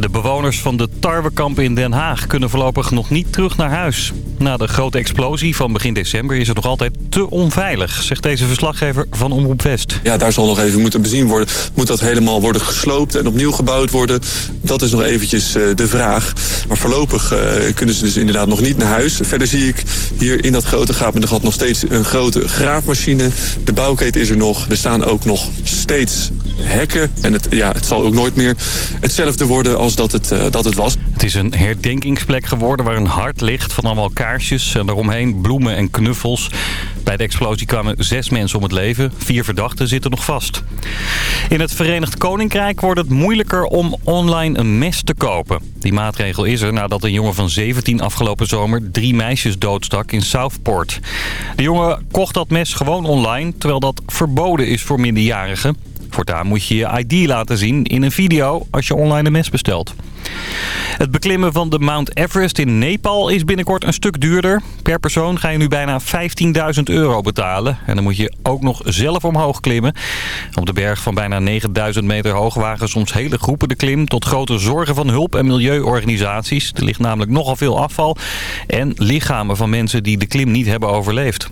De bewoners van de tarwekamp in Den Haag kunnen voorlopig nog niet terug naar huis. Na de grote explosie van begin december is het nog altijd te onveilig, zegt deze verslaggever van Omroep West. Ja, daar zal nog even moeten bezien worden. Moet dat helemaal worden gesloopt en opnieuw gebouwd worden? Dat is nog eventjes uh, de vraag. Maar voorlopig uh, kunnen ze dus inderdaad nog niet naar huis. Verder zie ik hier in dat grote gat nog steeds een grote graafmachine. De bouwketen is er nog. Er staan ook nog steeds hekken. En het, ja, het zal ook nooit meer hetzelfde worden als dat het, uh, dat het was. Het is een herdenkingsplek geworden waar een hart ligt van allemaal kaarsjes. En daaromheen bloemen en knuffels. Bij de explosie kwamen zes mensen om het leven. Vier verdachten zitten nog vast. In het Verenigd Koninkrijk wordt het moeilijker om online een mes te kopen. Die maatregel is er nadat een jongen van 17 afgelopen zomer drie meisjes doodstak in Southport. De jongen kocht dat mes gewoon online, terwijl dat verboden is voor minderjarigen. Voortaan moet je je ID laten zien in een video als je online een mes bestelt. Het beklimmen van de Mount Everest in Nepal is binnenkort een stuk duurder. Per persoon ga je nu bijna 15.000 euro betalen. En dan moet je ook nog zelf omhoog klimmen. Op de berg van bijna 9.000 meter hoog wagen soms hele groepen de klim... tot grote zorgen van hulp- en milieuorganisaties. Er ligt namelijk nogal veel afval en lichamen van mensen die de klim niet hebben overleefd.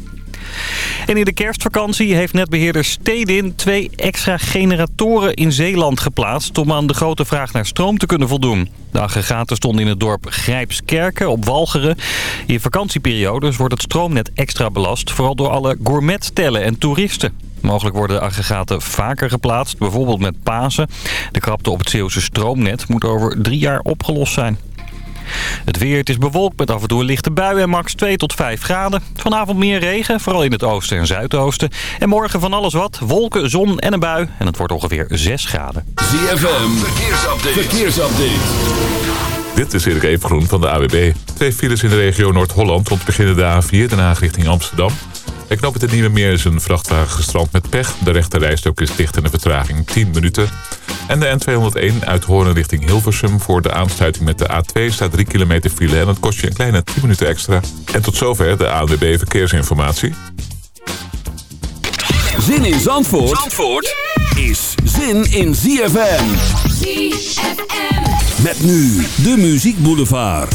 En in de kerstvakantie heeft netbeheerder Stedin twee extra generatoren in Zeeland geplaatst... om aan de grote vraag naar stroom te kunnen voldoen. De aggregaten stonden in het dorp Grijpskerken op Walcheren. In vakantieperiodes wordt het stroomnet extra belast... vooral door alle gourmettellen en toeristen. Mogelijk worden de aggregaten vaker geplaatst, bijvoorbeeld met Pasen. De krapte op het Zeeuwse stroomnet moet over drie jaar opgelost zijn. Het weer, het is bewolkt met af en toe een lichte bui en max 2 tot 5 graden. Vanavond meer regen, vooral in het oosten en zuidoosten. En morgen van alles wat, wolken, zon en een bui. En het wordt ongeveer 6 graden. ZFM, verkeersupdate. verkeersupdate. Dit is Erik Evengroen van de AWB. Twee files in de regio Noord-Holland rond beginnen de A4, Den Haag richting Amsterdam. Bij knop het Nieuwe Meer is een vrachtwagen gestrand met pech. De rechte rijstok is dicht en de vertraging 10 minuten. En de N201 uit Hoorn richting Hilversum voor de aansluiting met de A2 staat 3 kilometer file en dat kost je een kleine 10 minuten extra. En tot zover de ANWB Verkeersinformatie. Zin in Zandvoort, Zandvoort is zin in ZFM. ZFM. Met nu de Muziek Boulevard.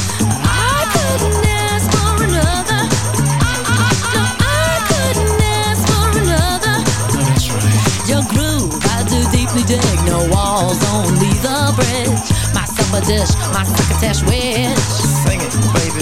rolls only the bridge. My supper dish, my succotash wedge. Sing it, baby.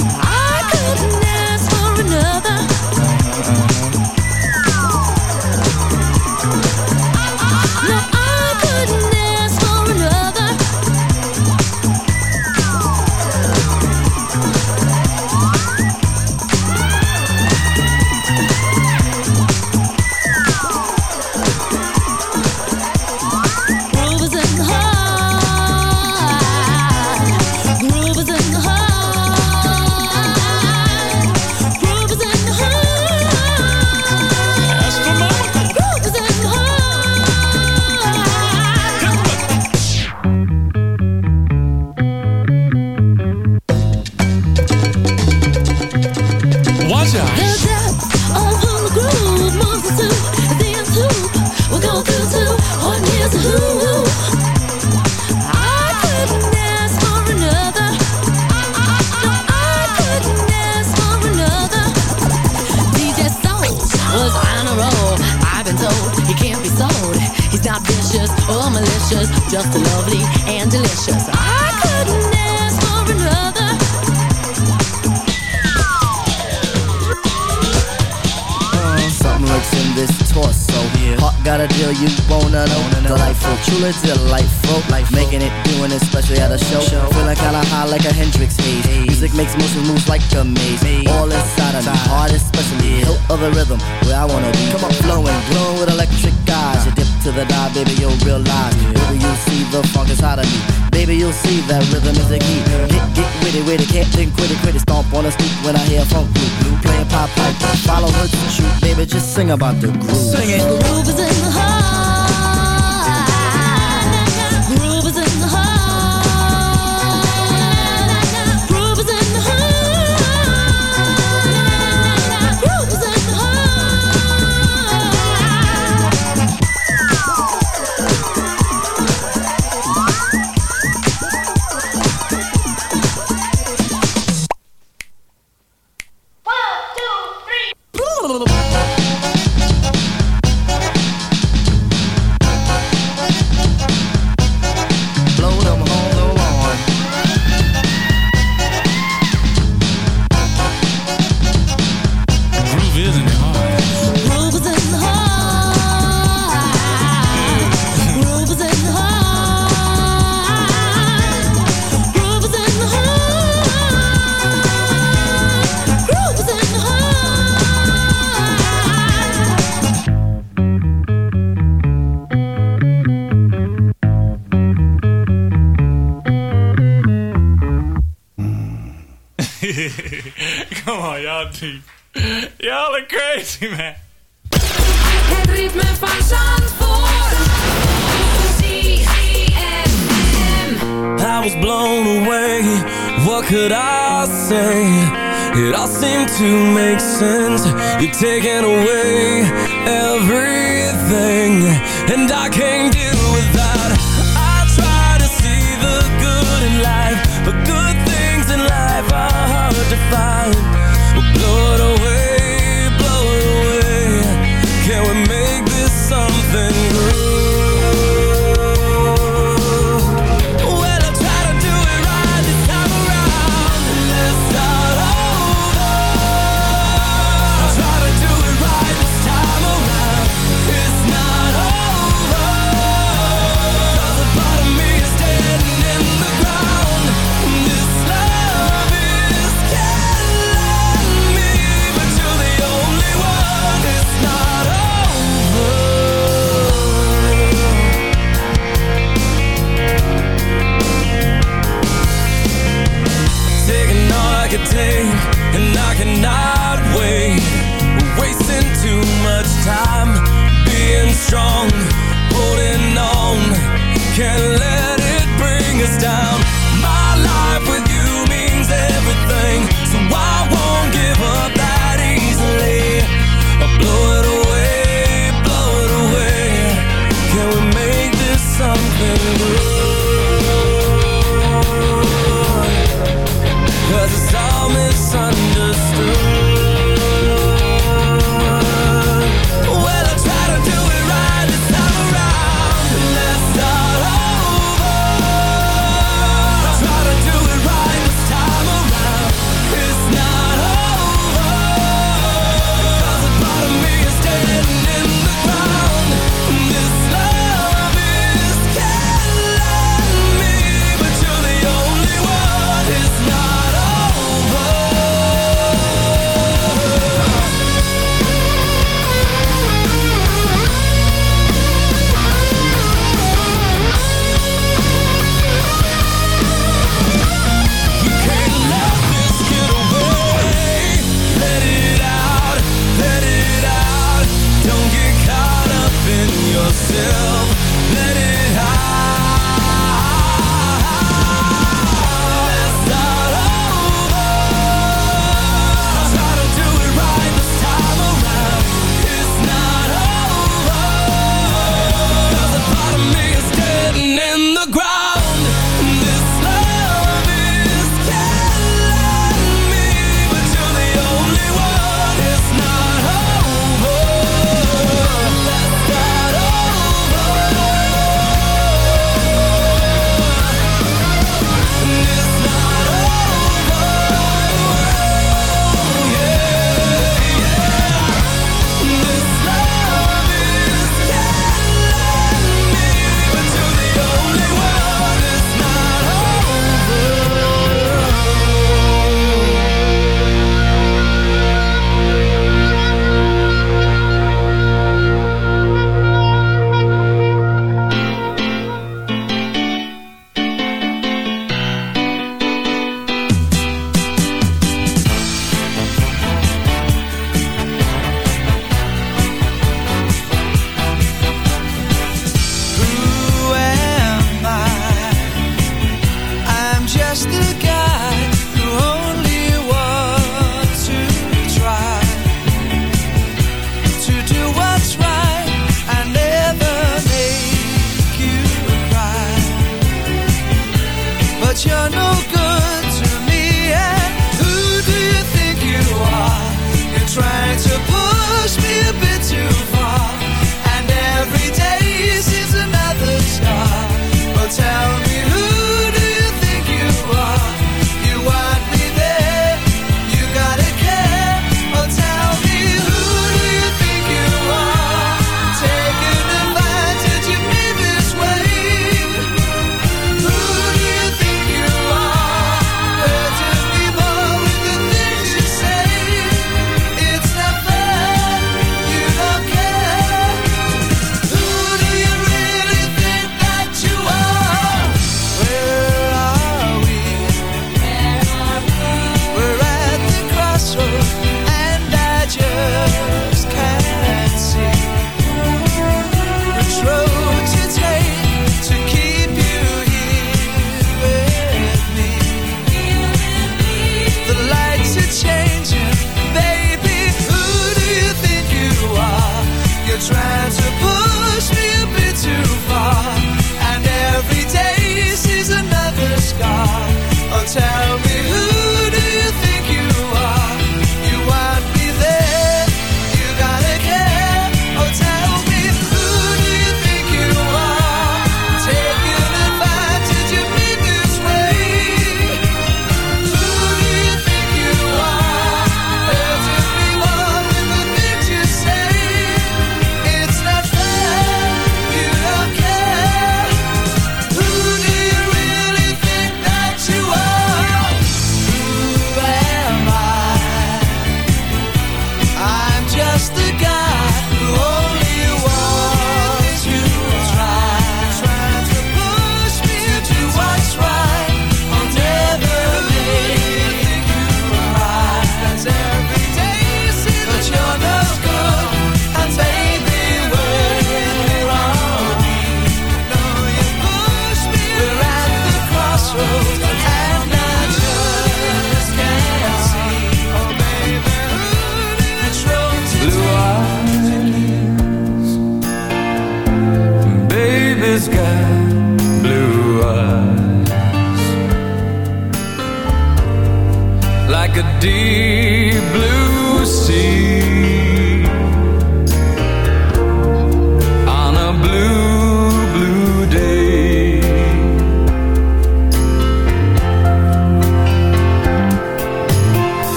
Lurks in this torso. Yeah. Heart got a deal you wanna know. Delightful, truly delightful. Life making it, doing it, especially at a show. show. Feeling kinda high like a Hendrix haze. Music makes motion moves like a maze. All inside of me, heart especially. Hilt of the rhythm, where I wanna be. Come on, flowing, glowing with electric eyes. Dip to the dive, baby, you'll realize. Baby, you'll see the funk is hot of me. Baby, you'll see that rhythm is the key. Get, get witty, witty, can't think, quit it, quit it. Stomp on the street when I hear funk blue, blue playing pop pipe. Follow her to shoot, baby, just sing about the groove. Sing it. The groove is in the heart. Taking away What could I say? It all seemed to make sense. You've taken away everything, and I can't deal